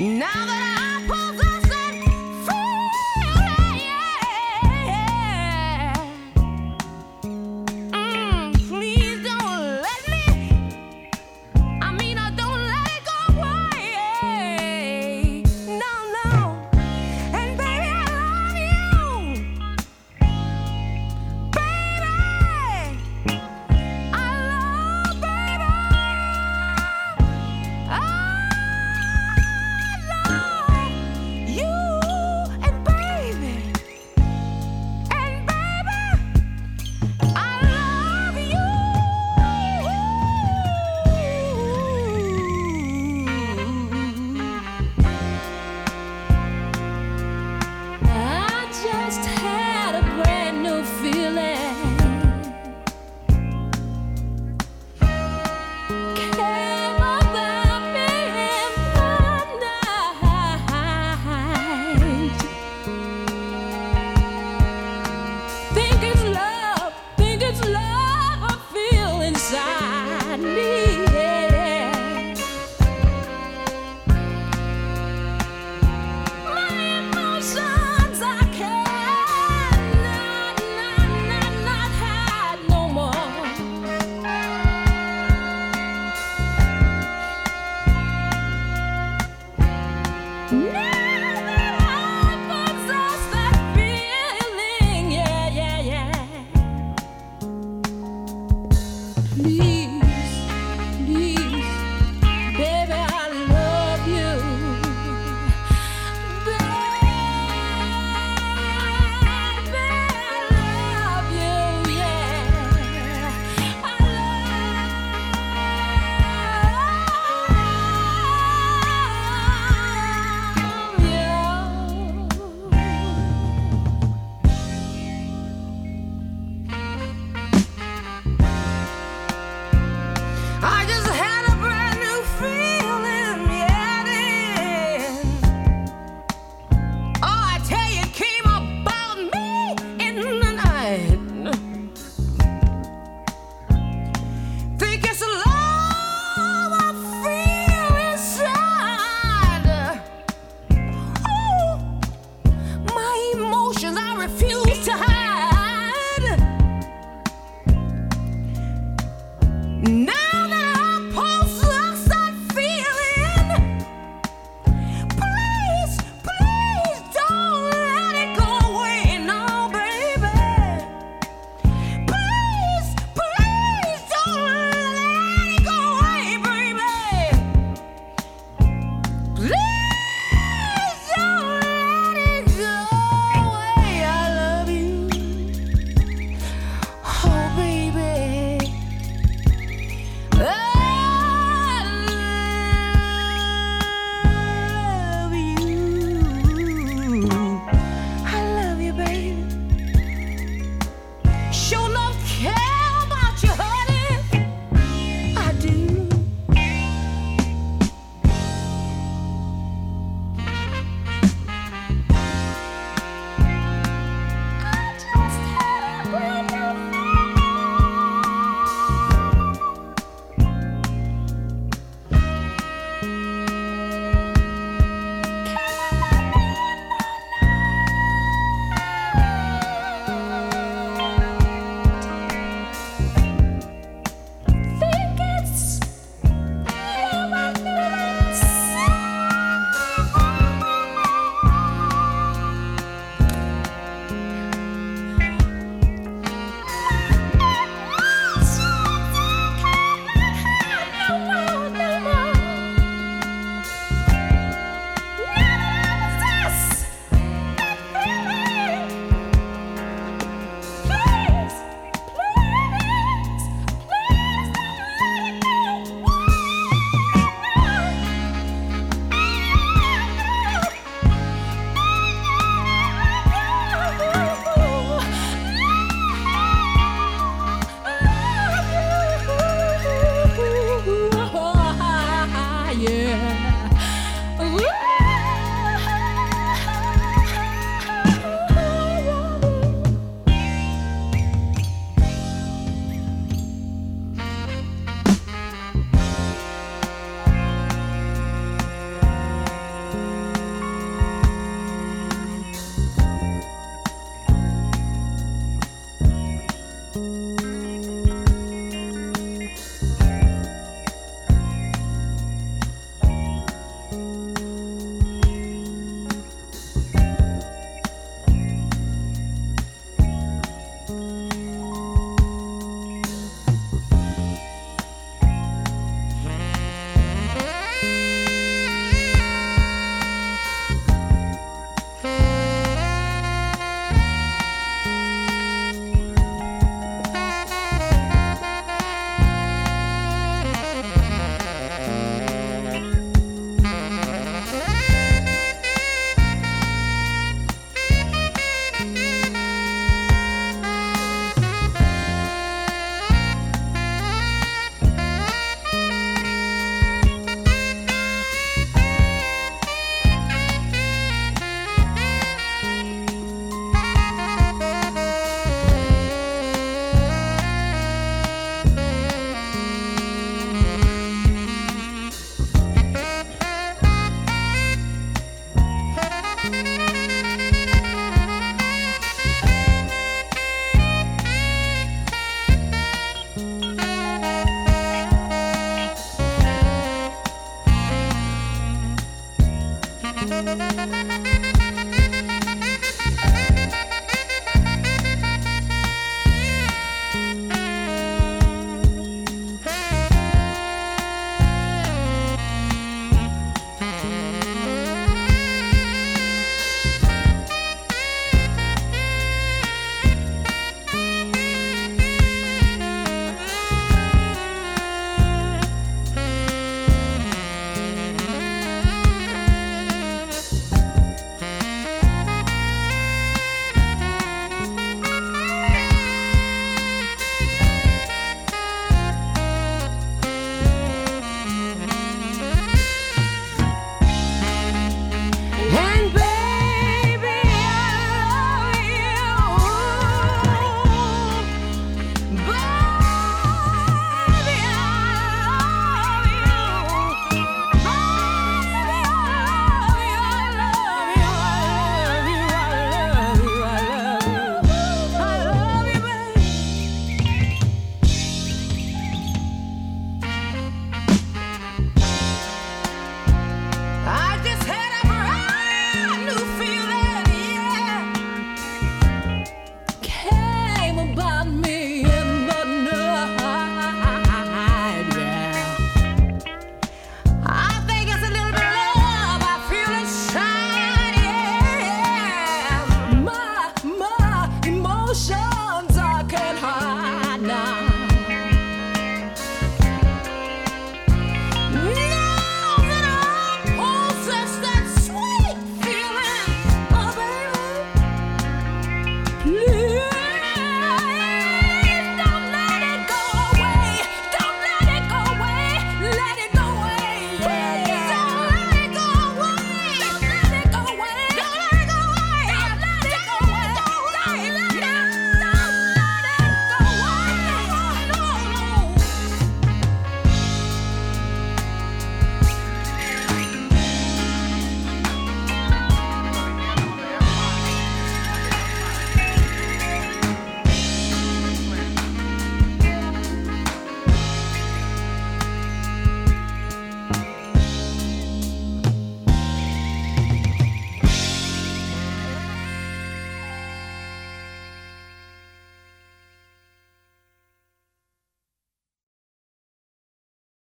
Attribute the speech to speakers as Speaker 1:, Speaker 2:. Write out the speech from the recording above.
Speaker 1: Now that